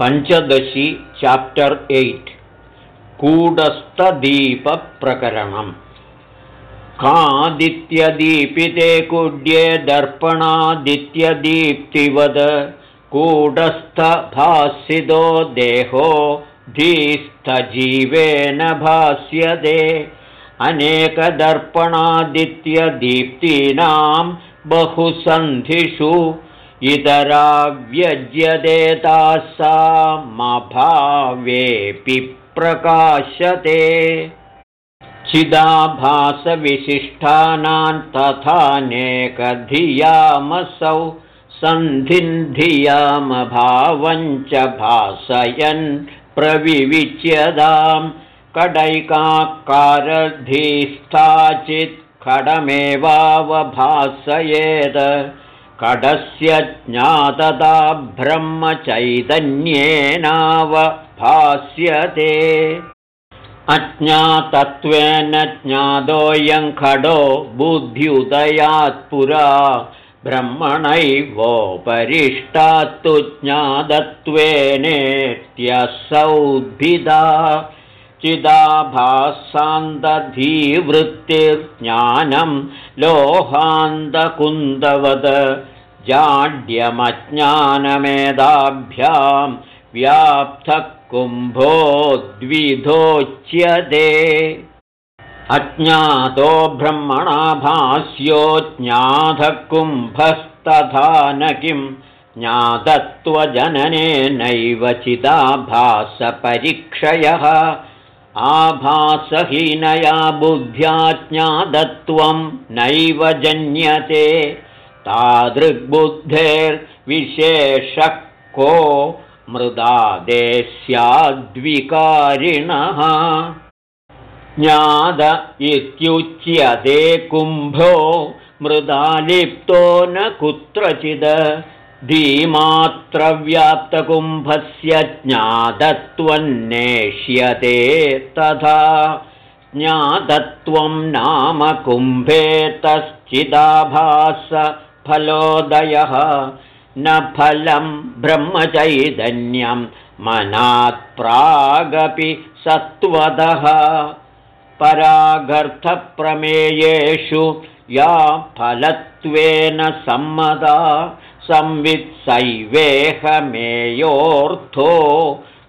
Panchadashi chapter eight कूटस्थदीपप्रकरणम्. कादित्यदीपिते कुड्ये दर्पणादित्यदीप्तिवद. कूटस्थभासितो देहो धीस्थजीवेन भास्यते. अनेकदर्पणादित्यदीप्तीनां बहुसन्धिषु इतरा व्यज्यदेतासामभावेऽपि प्रकाशते। चिदाभासविशिष्टानां तथानेकधियामसौ सन्धिन्धियामभावञ्च भासयन् प्रविविच्यतां कडैकाकारधीस्थाचित् खडमेवावभासयेत् कडस्य ज्ञातता ब्रह्मचैतन्येनावभास्यते अज्ञातत्वेन ज्ञातोऽयं खडो बुद्ध्युदयात्पुरा ब्रह्मणैवोपरिष्टात्तु ज्ञातत्वेनेत्यसौद्भिदा। चिदाभासान्तधीवृत्तिर्ज्ञानं लोहान्तकुन्दवद जाड्यमज्ञानमेधाभ्यां व्याप्तः कुम्भो द्विधोच्यते अज्ञातो ब्रह्मणा भास्यो ज्ञातः कुम्भस्तथा न किं ज्ञातत्वजननेनैव चिदाभासपरीक्षयः आभासहीनया बुद्ध्या ज्ञातत्वं नैव जन्यते तादृग्बुद्धेर्विशेषः को मृदादेस्याद्विकारिणः ज्ञाद इत्युच्यते कुम्भो मृदालिप्तो न कुत्रचिद। धीमात्रव्याप्तकुम्भस्य ज्ञातत्वन्नेष्यते तथा। ज्ञातत्वं नाम कुम्भेतश्चिदाभासफलोदयः न फलं ब्रह्मचैतन्यं मनात्प्रागपि सत्वदः परागर्थप्रमेयेषु या फलत्वेन सम्मदा संवित्सैवेहमेयोऽर्थो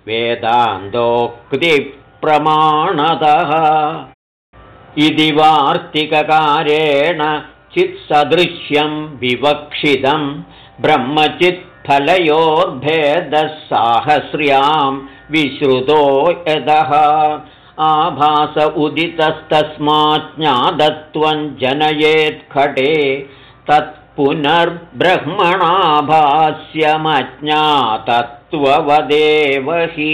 वेदान्तोक्तिप्रमाणतः इति वार्तिककारेण चित्सदृश्यं विवक्षितम् ब्रह्मचित्फलयोर्भेदसाहस्र्यां विश्रुतो यतः आभास उदितस्तस्माज्ञातत्वं जनयेत्खटे तत्पुनर्ब्रह्मणाभास्यमज्ञातत्ववदेव हि।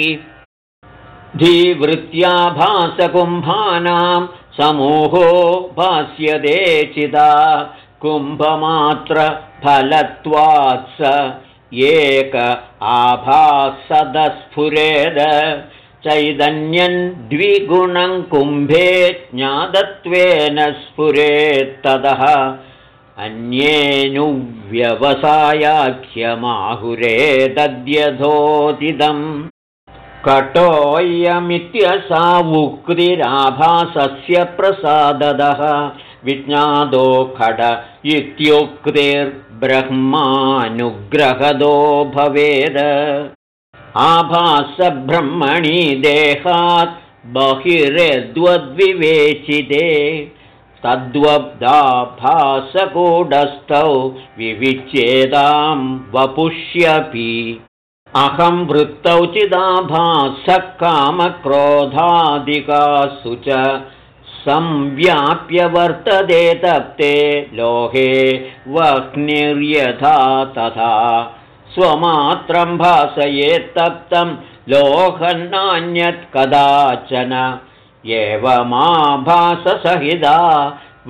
धीवृत्याभासकुम्भानां समूहो भास्यते चिदा कुम्भमात्रफलत्वात् स एक आभासदस्फुरेद चैतन्यं द्विगुणं कुम्भे ज्ञातत्वेन स्फुरेत्ततः अन्येनुव्यवसायाख्यमाहुरेदद्यथोदिदम् कटोऽयमित्यसावुक्तिराभासस्य प्रसाददः विज्ञातो खड इत्युक्तिर्ब्रह्मानुग्रहदो भवेद। आभासब्रह्मणि देहात् बहिरेद्वद्विवेचिते। तद्वब्दाभासकूटस्थौ विविच्येतां वपुष्यपि अहं वृत्तौ चिदाभासः कामक्रोधादिकासु च संव्याप्य वर्तते तप्ते लोहे वह्निर्यथा तथा स्वमात्रं भासयेत्तप्तं लोहन्नान्यत् कदाचन एवमाभाससहिता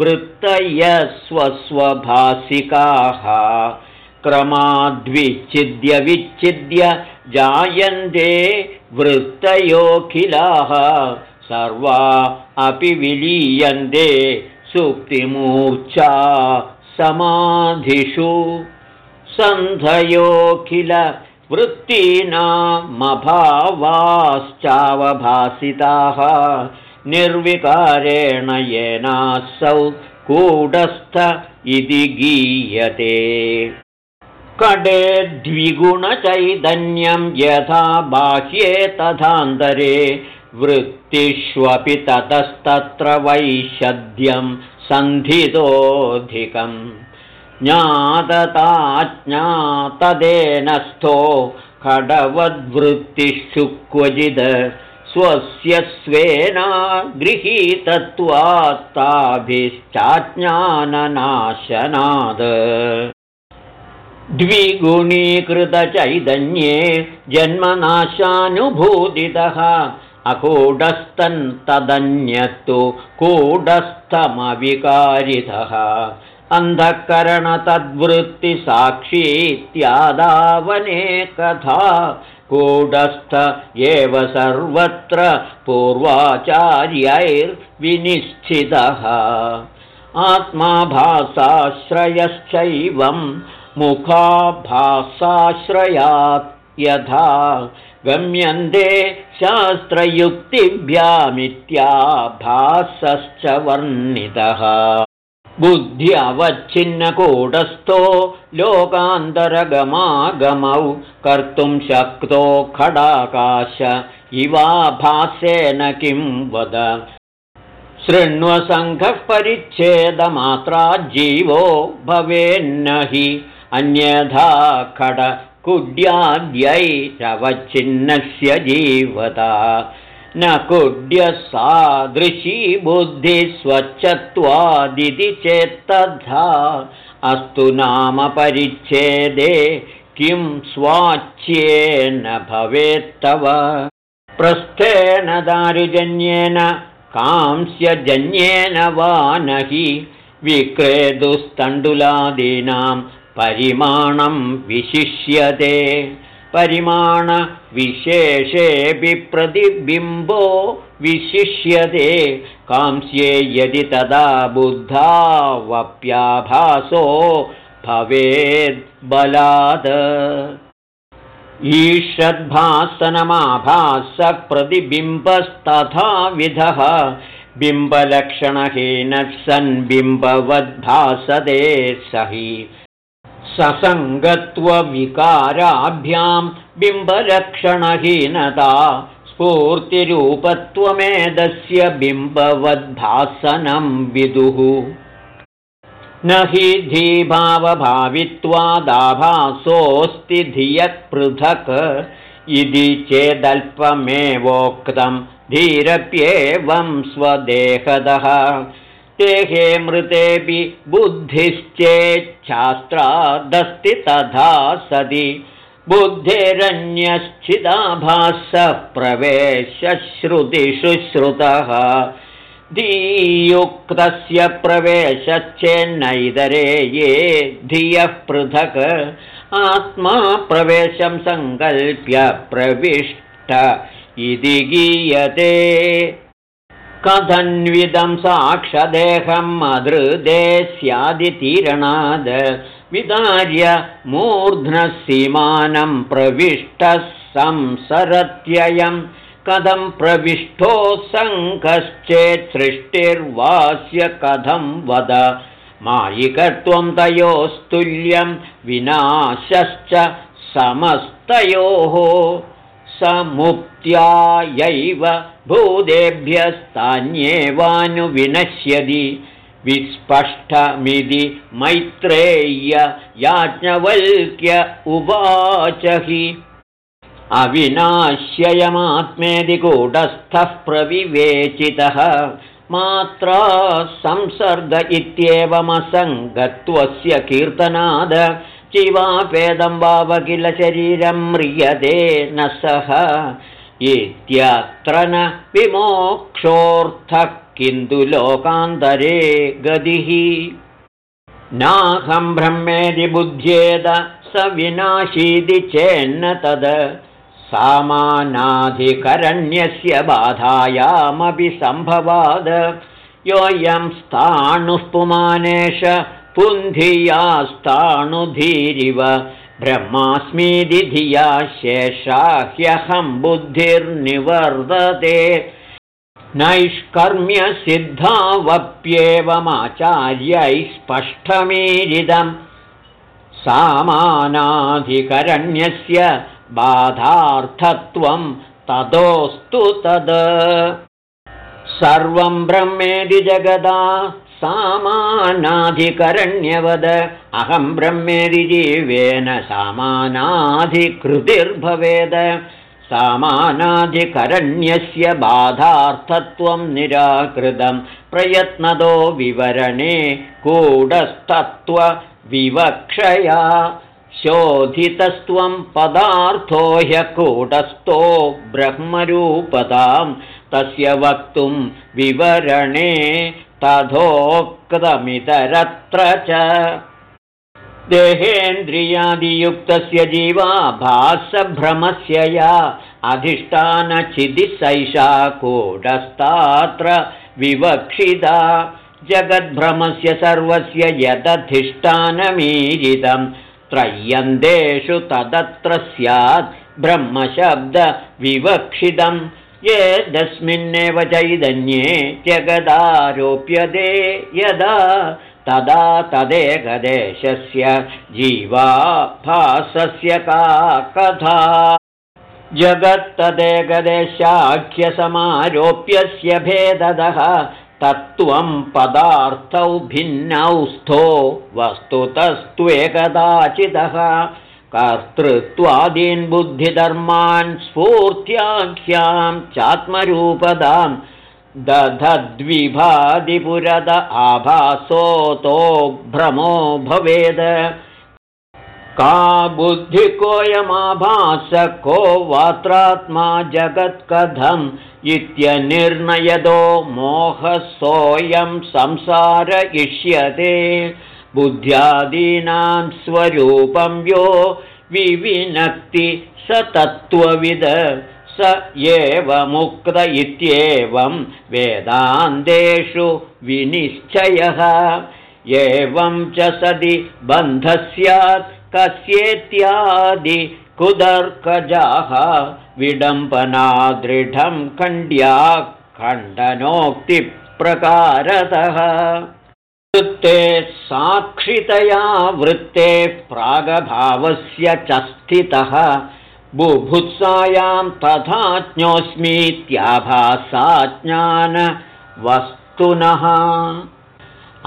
वृत्तयस्वस्वभासिकाः क्रमाद्विच्छिद्यविच्छिद्य जायन्ते वृत्तयोऽखिलाः सर्वा अपि विलीयन्ते सुप्तिमूर्च्छा समाधिषु। सन्धयोऽखिल वृत्तीनामभावाश्चावभासिताः। निर्विकारेण येनासौ कूटस्थ इति गीयते कडे द्विगुणचैतन्यं यथा बाह्ये तथान्तरे वृत्तिष्वपि ततस्तत्र वैषद्यं सन्धितोऽधिकम् ज्ञातताज्ञातदेनस्थो खडवद्वृत्तिषु क्वचिद् स्वस्य स्वेना गृहीतत्वात्ताभिश्चाज्ञाननाशनाद द्विगुणीकृतचैतन्ये जन्मनाशानुभूतितः। अकूढस्तन्तदन्यत्तु कूढस्थमविकारितः अन्धःकरणतद्वृत्तिसाक्षीत्यादावने कथा। कूढस्थ एव सर्वत्र पूर्वाचार्यैर्विनिश्चितः। आत्मा भासाश्रयश्चैवं मुखाभासाश्रयात् यथा गम्यन्ते शास्त्रयुक्तिभ्यामित्याभासश्च वर्णितः। बुद्ध्यवच्छिन्नकूटस्थो लोकान्तरगमागमौ कर्तुं शक्तो खडाकाश। इवाभासेन किं वद? शृण्वसङ्घः परिच्छेदमात्रा जीवो भवेन्न हि अन्यथा खडकुड्याद्यैरवच्छिन्नस्य जीवता। न कुड्यसादृशी बुद्धिस्वच्छत्वादिति चेत्तथा अस्तु नाम परिच्छेदे किं स्वाच्येन भवेत्तव प्रस्थेन दारुजन्येन कांस्यजन्येन वा न हि विक्रेतुस्तण्डुलादीनां परिमाणं विशिष्यते। परिमाणविशेषेऽपि प्रतिबिम्बो विशिष्यते। कांस्ये यदि तदा बुद्धावप्याभासो भवेद्बलात् ईषद्भासनमाभासप्रतिबिम्बस्तथाविधः बिम्बलक्षणहीनः सन् बिम्बवद्भासते स हि ससङ्गत्वविकाराभ्यां बिम्बलक्षणहीनता स्फूर्तिरूपत्वमेदस्य बिम्बवद्भासनं विदुः। न हि धीभावभावित्वादाभासोऽस्ति धियक्पृथक् इति चेदल्पमेवोक्तं धीरप्येवं स्वदेहदः देहे मृतेऽपि बुद्धिश्चेच्छास्त्रादस्ति तथा सति। बुद्धेरन्यश्चिदाभासः प्रवेशश्रुतिषु श्रुतः। धीयुक्तस्य प्रवेशश्चेन्नैतरे ये धियः पृथक्। आत्मा प्रवेशं सङ्कल्प्य प्रविष्ट। इति गीयते कथन्विदं साक्षदेहम् अदृदे स्यादितीरणाद्। विदार्य मूर्ध्नसीमानं प्रविष्टः संसरत्ययं। कथं प्रविष्टो सङ्कश्चेत् सृष्टिर्वास्य कथं वद। मायिकत्वं तयोस्तुल्यं विनाशश्च समस्तयोः। समुक्त्यायैव भूतेभ्यस्तान्येवानुविनश्यति विस्पष्टमिति मैत्रेय्य याज्ञवल्क्य उवाच हि। अविनाश्ययमात्मेदिकूटस्थः प्रविवेचितः। मात्रा संसर्ग इत्येवमसङ्गत्वस्य कीर्तनाद। चिवापेदं वाव किल शरीरं म्रियते न सः इत्यत्र न विमोक्षोऽर्थः किन्तु लोकान्तरे गतिः। नाहं ब्रह्मेदि बुध्येद स विनाशीति चेन्न तद्। सामानाधिकरण्यस्य बाधायामपि सम्भवाद। योऽयं स्थाणुः पुमानेश पुन्धियास्ताणुधीरिव ब्रह्मास्मीति धिया शेषा ह्यहं बुद्धिर्निवर्तते। नैष्कर्म्यसिद्धावप्येवमाचार्यैः स्पष्टमीरिदम्। सामानाधिकरण्यस्य बाधार्थत्वं ततोऽस्तु तद्। सर्वं ब्रह्मेदि जगदा सामानाधिकरण्यवद। अहं ब्रह्मेदि जीवेन सामानाधिकृतिर्भवेद। सामानाधिकरण्यस्य बाधार्थत्वं निराकृतं। प्रयत्नदो विवरणे कूढस्तत्त्वविवक्षया शोधितस्त्वं पदार्थो ह्यकूटस्थो ब्रह्मरूपतां। तस्य वक्तुं विवरणे तथोक्तमितरत्र च। देहेन्द्रियादियुक्तस्य जीवाभासभ्रमस्य या अधिष्ठानचिदिसैषा कूटस्थात्र विवक्षिता। जगद्भ्रमस्य सर्वस्य यदधिष्ठानमीरितं त्रय्यन्तेषु तदत्र स्यात् ब्रह्मशब्दविवक्षितम् येदस्मिन्नेव चैदन्ये जगदारोप्यते यदा तदा तदेकदेशस्य जीवाभासस्य का कथा। जगत्तदेकदेशाख्यसमारोप्यस्य भेददः तत्त्वं पदार्थौ भिन्नौ स्थो वस्तुतस्त्वेकदाचिदः कर्तृत्वादीन् बुद्धिधर्मान् स्फूर्त्याख्यां चात्मरूपदां दधद्विभादिपुरद आभासोतो भ्रमो भवेद। का बुद्धिकोऽयमाभास को वात्रात्मा जगत्कथम् इत्यनिर्णयदो मोहसोऽयं संसार इष्यते बुद्ध्यादीनां स्वरूपं यो विविनक्ति स तत्त्वविद स एवमुक्त इत्येवं वेदान्तेषु विनिश्चयः। एवं च सदि बन्धः स्यात् कस्येत्यादि कुदर्कजाः विडम्बना दृढं खण्ड्या खण्डनोक्तिप्रकारतः वृत्ते साक्षितया वृत्ते प्रागभावस्य च स्थितः बुभुत्सायां तथा ज्ञोऽस्मीत्याभासाज्ञानवस्तुनः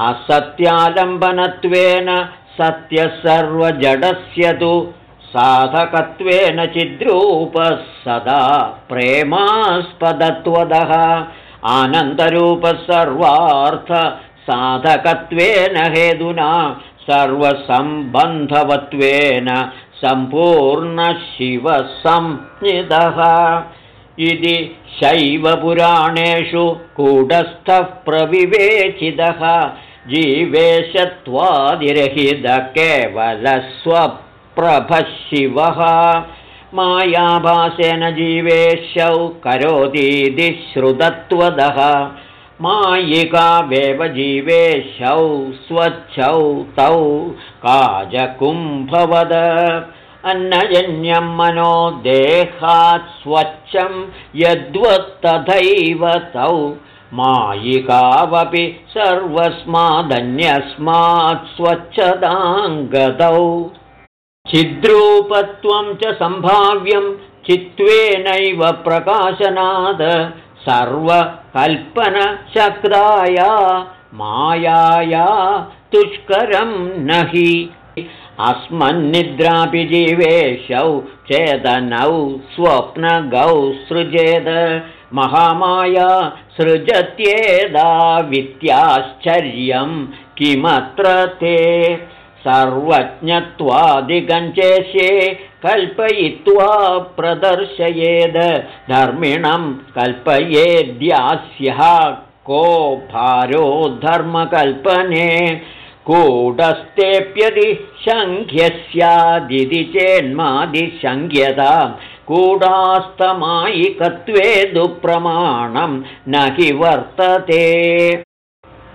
असत्यालम्बनत्वेन सत्यसर्वजडस्य तु साधकत्वेन चिद्रूपः सदा प्रेमास्पदत्वदः। आनन्दरूपः सर्वार्थ साधकत्वेन हेतुना सर्वसम्बन्धवत्वेन सम्पूर्णशिवसंज्ञितः। इति शैवपुराणेषु कूटस्थः प्रविवेचितः। जीवेशत्वादिरहितः केवलस्वप्रभः शिवः मायाभासेन जीवेशौ करोतीति श्रुतत्वदः मायिकावेवजीवेशौ स्वच्छौ तौ काजकुम्भवद। अन्नजन्यं मनो देहात् स्वच्छं यद्वत्तथैव तौ। मायिकावपि सर्वस्मादन्यस्मात् स्वच्छताङ्गतौ। छिद्रूपत्वं च सम्भाव्यं चित्त्वेनैव प्रकाशनाद सर्वकल्पनशक्ताया मायाया तुष्करं न हि अस्मन्निद्रापि जीवेशौ चेदनौ स्वप्नगौ सृजेद। महामाया सृजत्येदा वित्याश्चर्यं किमत्र ते। सर्वज्ञत्वादिगञ्चेष्ये कल्पयित्वा प्रदर्शयेद। धर्मिणं कल्पयेद्यास्यः को भारो धर्मकल्पने। कूटस्थेऽप्यदि शङ्ख्यस्यादिति चेन्मादिशङ्ख्यता कूटास्तमायिकत्वे दुप्रमाणं न हि वर्तते।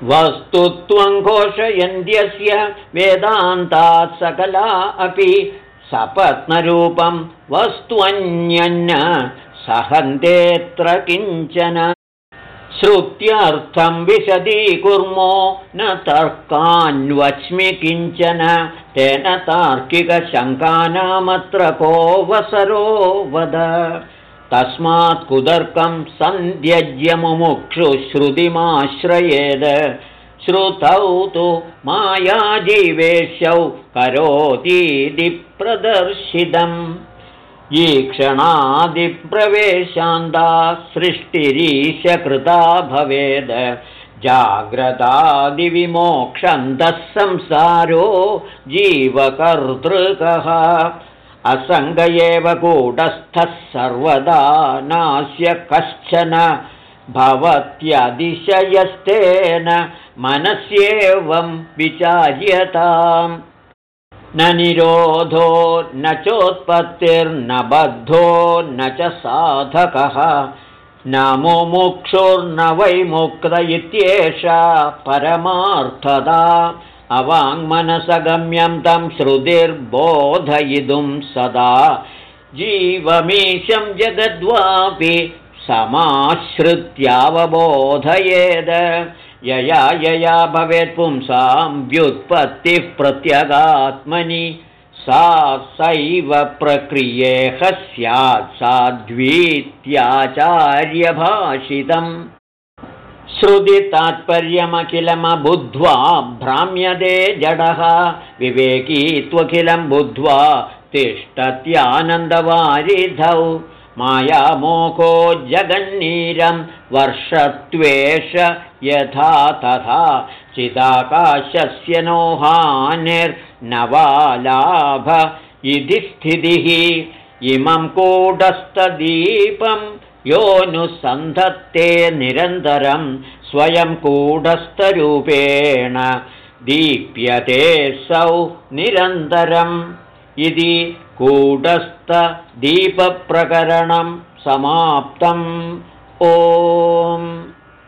वस्तुत्वं घोषयन्त्यस्य वेदान्तात् सकला अपि सपत्नरूपं वस्त्वन्यन्न सहन्तेऽत्र किञ्चन। श्रुत्यर्थं विशदीकुर्मो न तर्कान्वच्मि किञ्चन। तेन तार्किकशङ्कानामत्र कोऽवसरो वद। तस्मात् कुदर्कं सन्ध्यज्यमुमुक्षुश्रुतिमाश्रयेद श्रुतौ तु मायाजीवेशौ करोतीति प्रदर्शितम् ईक्षणादिप्रवेशान्ता सृष्टिरीशकृता भवेद। जाग्रतादिविमोक्षन्तः संसारो जीवकर्तृकः। असङ्ग एव कूटस्थः सर्वदा नास्य कश्चन भवत्यतिशयस्तेन मनस्येवं विचार्यताम्। न निरोधो न चोत्पत्तिर्न बद्धो न च साधकः। न मुमुक्षुर्न वैमुक्त इत्येषा परमार्थदा। अवाङ्मनसगम्यं तं श्रुतिर्बोधयितुं सदा। जीवमीशं जगद्वापि समाश्रित्यावबोधयेद। यया यया भवेत् पुंसां व्युत्पत्तिः प्रत्यगात्मनि। सा सैव प्रक्रियेह स्यात् साध्वीत्याचार्यभाषितम् श्रुतितात्पर्यमखिलमबुद्ध्वा भ्राम्यते जडः। विवेकी त्वखिलं बुद्ध्वा तिष्ठत्यानन्दवारिधौ मायामोको जगन्नीरं वर्षत्वेष यथा तथा चिदाकाशस्य नोहानिर्नवालाभ इति स्थितिः। इमं कूटस्थदीपं योऽनुसन्धत्ते निरन्तरं स्वयं कूटस्थरूपेण दीप्यते सौ निरन्तरम्। इति कूटस्थदीपप्रकरणं समाप्तम्। ओम्